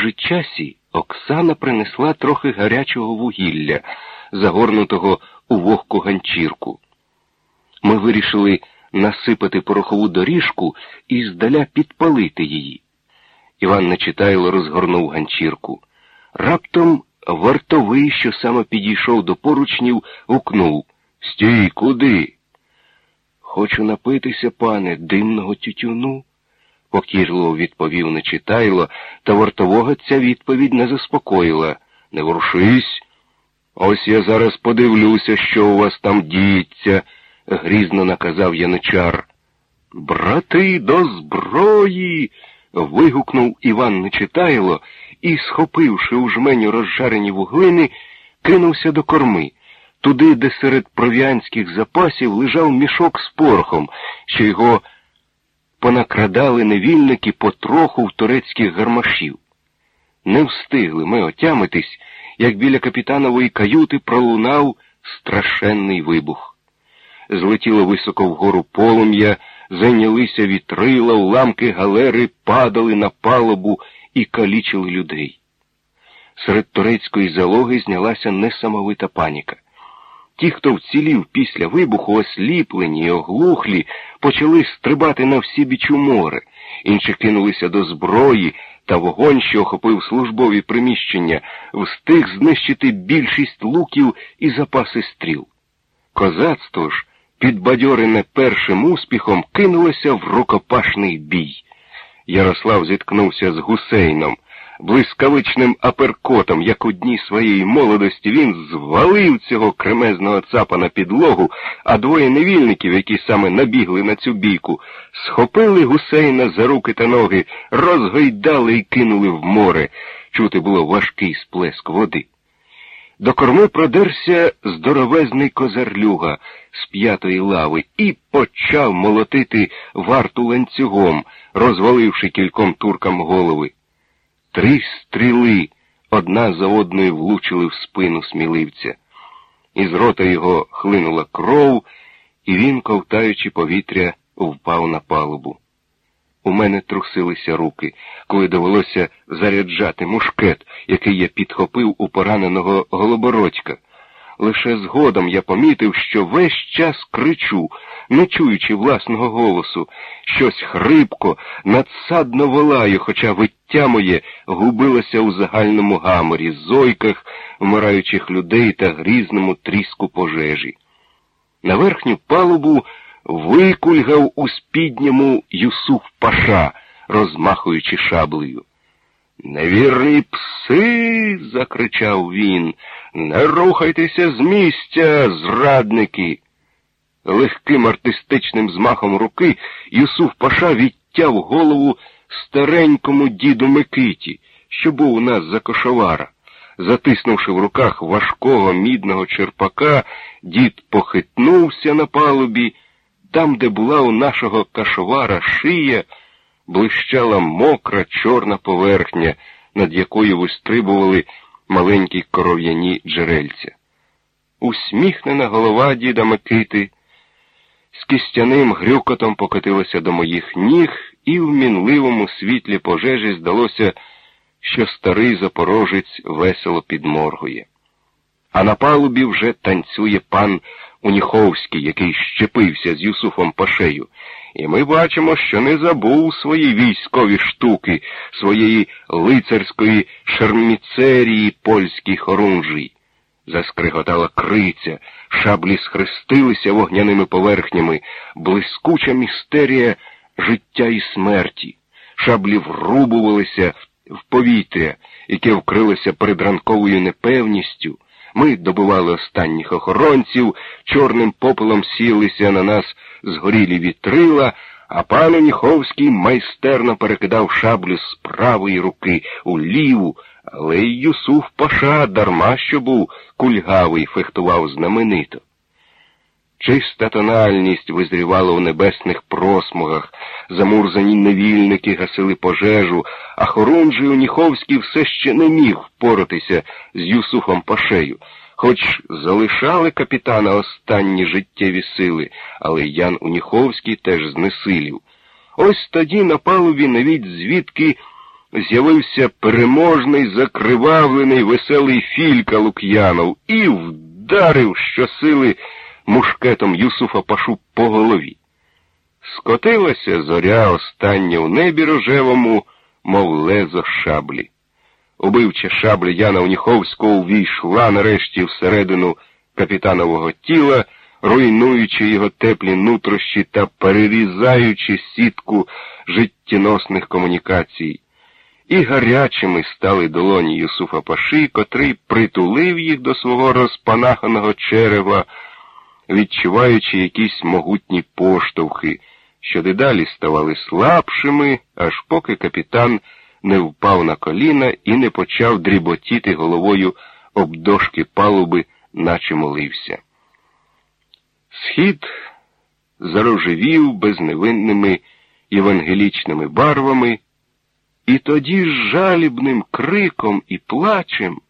ж часі Оксана принесла трохи гарячого вугілля, загорнутого у вогку ганчірку. Ми вирішили насипати порохову доріжку і здаля підпалити її. Іван Нечитайло розгорнув ганчірку. Раптом вартовий, що саме підійшов до поручнів, гукнув Стій, куди? Хочу напитися, пане, димного тютюну, покірливо відповів Нечитайло, та вартового ця відповідь не заспокоїла. Не ворушись. Ось я зараз подивлюся, що у вас там діється, грізно наказав яничар. Брати, до зброї. вигукнув Іван Нечитайло і, схопивши у жменю розжарені вуглини, кинувся до корми, туди, де серед провіанських запасів лежав мішок з порохом, що його понакрадали невільники потроху в турецьких гармашів. Не встигли ми отямитись, як біля капітанової каюти пролунав страшенний вибух. Злетіло високо вгору полум'я, зайнялися вітрила, уламки галери падали на палубу і калічили людей. Серед турецької залоги знялася несамовита паніка. Ті, хто вцілів після вибуху, осліплені й оглухлі, почали стрибати на всі бічу море, інші кинулися до зброї, та вогонь, що охопив службові приміщення, встиг знищити більшість луків і запаси стріл. Козацтво ж, підбадьорене першим успіхом, кинулося в рукопашний бій. Ярослав зіткнувся з гусейном блискавичним аперкотом, як у дні своєї молодості, він звалив цього кремезного цапа на підлогу, а двоє невільників, які саме набігли на цю бійку, схопили гусейна за руки та ноги, розгойдали і кинули в море. Чути було важкий сплеск води. До корми продерся здоровезний козарлюга з п'ятої лави і почав молотити варту ланцюгом, розваливши кільком туркам голови. Три стріли одна за одною влучили в спину сміливця. Із рота його хлинула кров, і він, ковтаючи повітря, впав на палубу. У мене трусилися руки, коли довелося заряджати мушкет, який я підхопив у пораненого голобородька. Лише згодом я помітив, що весь час кричу, не чуючи власного голосу, щось хрипко, надсадно волаю, хоча виття моє губилося у загальному гаморі, зойках вмираючих людей та грізному тріску пожежі. На верхню палубу викульгав у спідньому Юсуф Паша, розмахуючи шаблею. Невірні пси. закричав він. Не рухайтеся з місця, зрадники. Легким артистичним змахом руки Юсуф Паша відтяв голову старенькому діду Микиті, що був у нас за кошовара. Затиснувши в руках важкого мідного черпака, дід похитнувся на палубі. Там, де була у нашого кашовара шия, блищала мокра чорна поверхня, над якою вистрибували маленькі коров'яні джерельця. Усміхнена голова діда Микити з кістяним грюкотом покотилася до моїх ніг, і в мінливому світлі пожежі здалося, що старий запорожець весело підморгує. А на палубі вже танцює пан Уніховський, який щепився з Юсуфом Пашею, і ми бачимо, що не забув свої військові штуки, своєї лицарської шерміцерії польській хорунжі. Заскриготала криця, шаблі схрестилися вогняними поверхнями, блискуча містерія життя і смерті. Шаблі врубувалися в повітря, яке вкрилося передранковою непевністю. Ми добували останніх охоронців, чорним попелом сілися на нас згорілі вітрила, а пан Уніховський майстерно перекидав шаблю з правої руки у ліву, але й Юсуф Паша дарма що був кульгавий, фехтував знаменито. Чиста тональність визрівала у небесних просмугах, замурзані невільники гасили пожежу, а Хорунжий Уніховський все ще не міг впоратися з Юсуфом Пашею, хоч залишали капітана останні життєві сили, але Ян Уніховський теж знесилів. Ось тоді на палубі навіть звідки з'явився переможний, закривавлений, веселий філька Лук'янов і вдарив щосили мушкетом Юсуфа Пашу по голові. Скотилася зоря остання у небі рожевому, мов лезо шаблі. Убивча шабля Яна Уніховського увійшла нарешті всередину капітанового тіла, руйнуючи його теплі нутрощі та перерізаючи сітку життєносних комунікацій. І гарячими стали долоні Юсуфа Паши, котрий притулив їх до свого розпанаханого черева, відчуваючи якісь могутні поштовхи, що дедалі ставали слабшими, аж поки капітан не впав на коліна і не почав дріботіти головою об дошки палуби, наче молився. Схід зарожевів безневинними євангелічними барвами, і тоді жалібним криком і плачем